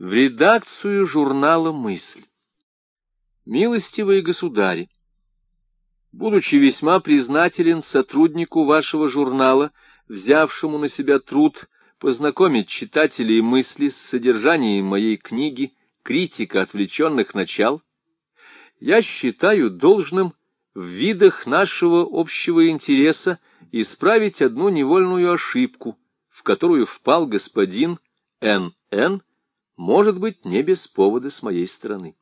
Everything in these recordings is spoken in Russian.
в редакцию журнала «Мысль». Милостивые государи, будучи весьма признателен сотруднику вашего журнала, взявшему на себя труд познакомить читателей мысли с содержанием моей книги «Критика отвлеченных начал», я считаю должным в видах нашего общего интереса исправить одну невольную ошибку, в которую впал господин Н.Н., может быть, не без повода с моей стороны.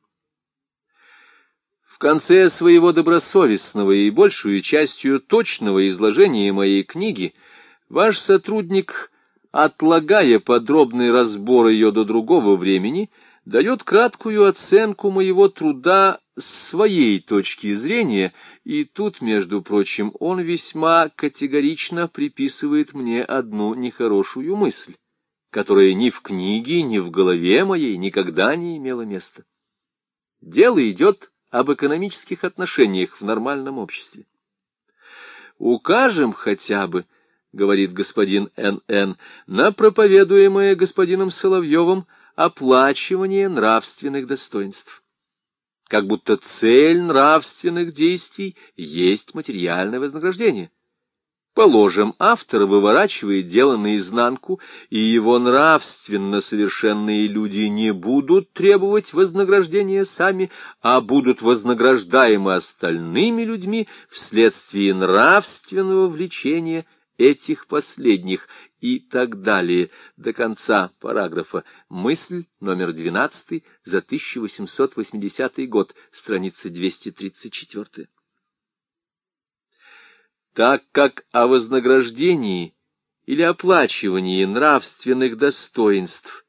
В конце своего добросовестного и большую частью точного изложения моей книги ваш сотрудник, отлагая подробный разбор ее до другого времени, дает краткую оценку моего труда с своей точки зрения, и тут, между прочим, он весьма категорично приписывает мне одну нехорошую мысль которое ни в книге, ни в голове моей никогда не имело места. Дело идет об экономических отношениях в нормальном обществе. Укажем хотя бы, — говорит господин Н.Н., — на проповедуемое господином Соловьевым оплачивание нравственных достоинств. Как будто цель нравственных действий есть материальное вознаграждение. Положим, автор выворачивает дело наизнанку, и его нравственно совершенные люди не будут требовать вознаграждения сами, а будут вознаграждаемы остальными людьми вследствие нравственного влечения этих последних и так далее до конца параграфа. Мысль номер 12 за 1880 год, страница 234 так как о вознаграждении или оплачивании нравственных достоинств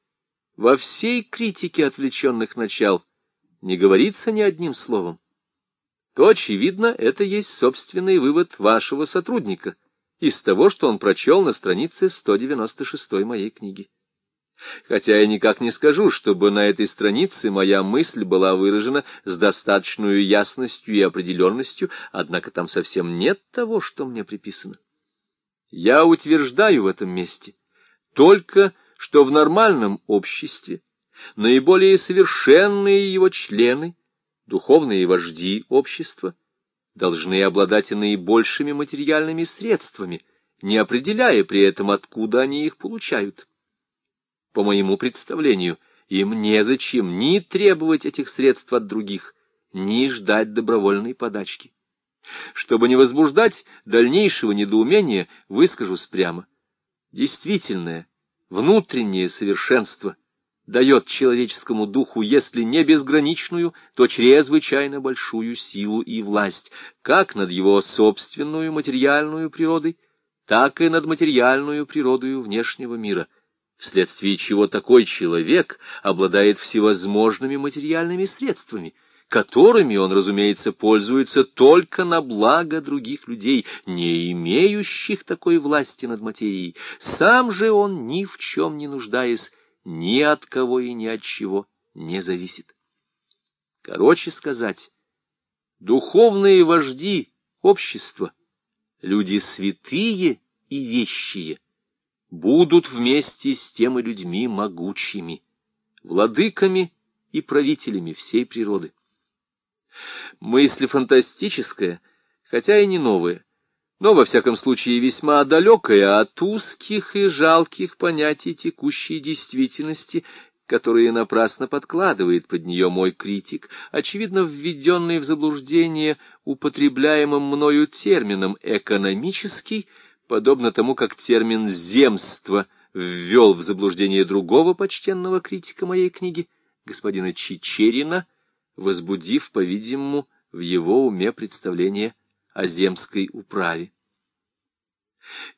во всей критике отвлеченных начал не говорится ни одним словом, то, очевидно, это есть собственный вывод вашего сотрудника из того, что он прочел на странице 196 моей книги. Хотя я никак не скажу, чтобы на этой странице моя мысль была выражена с достаточной ясностью и определенностью, однако там совсем нет того, что мне приписано. Я утверждаю в этом месте только, что в нормальном обществе наиболее совершенные его члены, духовные вожди общества, должны обладать и наибольшими материальными средствами, не определяя при этом, откуда они их получают. По моему представлению, им незачем ни требовать этих средств от других, ни ждать добровольной подачки. Чтобы не возбуждать дальнейшего недоумения, выскажусь прямо. Действительное, внутреннее совершенство дает человеческому духу, если не безграничную, то чрезвычайно большую силу и власть, как над его собственную материальную природой, так и над материальную природою внешнего мира — вследствие чего такой человек обладает всевозможными материальными средствами, которыми он, разумеется, пользуется только на благо других людей, не имеющих такой власти над материей. Сам же он, ни в чем не нуждаясь, ни от кого и ни от чего не зависит. Короче сказать, духовные вожди общества, люди святые и вещие — будут вместе с тем и людьми могучими, владыками и правителями всей природы. Мысль фантастическая, хотя и не новая, но, во всяком случае, весьма далекая от узких и жалких понятий текущей действительности, которые напрасно подкладывает под нее мой критик, очевидно введенный в заблуждение употребляемым мною термином «экономический», подобно тому, как термин «земство» ввел в заблуждение другого почтенного критика моей книги, господина Чичерина, возбудив, по-видимому, в его уме представление о земской управе.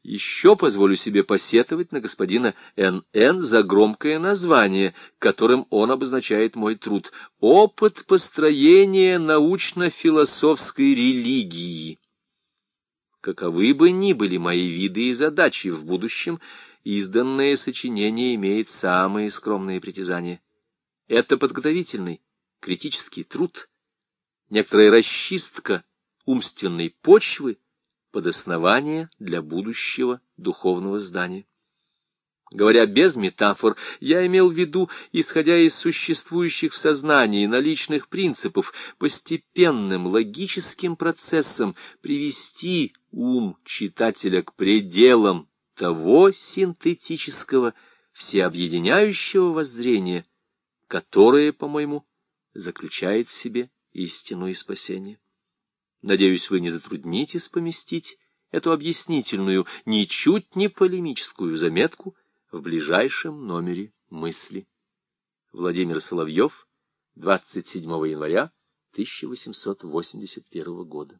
Еще позволю себе посетовать на господина Н.Н. за громкое название, которым он обозначает мой труд «Опыт построения научно-философской религии» каковы бы ни были мои виды и задачи в будущем, изданное сочинение имеет самые скромные притязания. Это подготовительный, критический труд, некоторая расчистка умственной почвы под основание для будущего духовного здания. Говоря без метафор, я имел в виду, исходя из существующих в сознании наличных принципов, постепенным логическим процессом привести ум читателя к пределам того синтетического, всеобъединяющего воззрения, которое, по-моему, заключает в себе истину и спасение. Надеюсь, вы не затруднитесь поместить эту объяснительную, ничуть не полемическую заметку в ближайшем номере мысли. Владимир Соловьев, 27 января 1881 года.